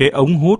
cái ống hút.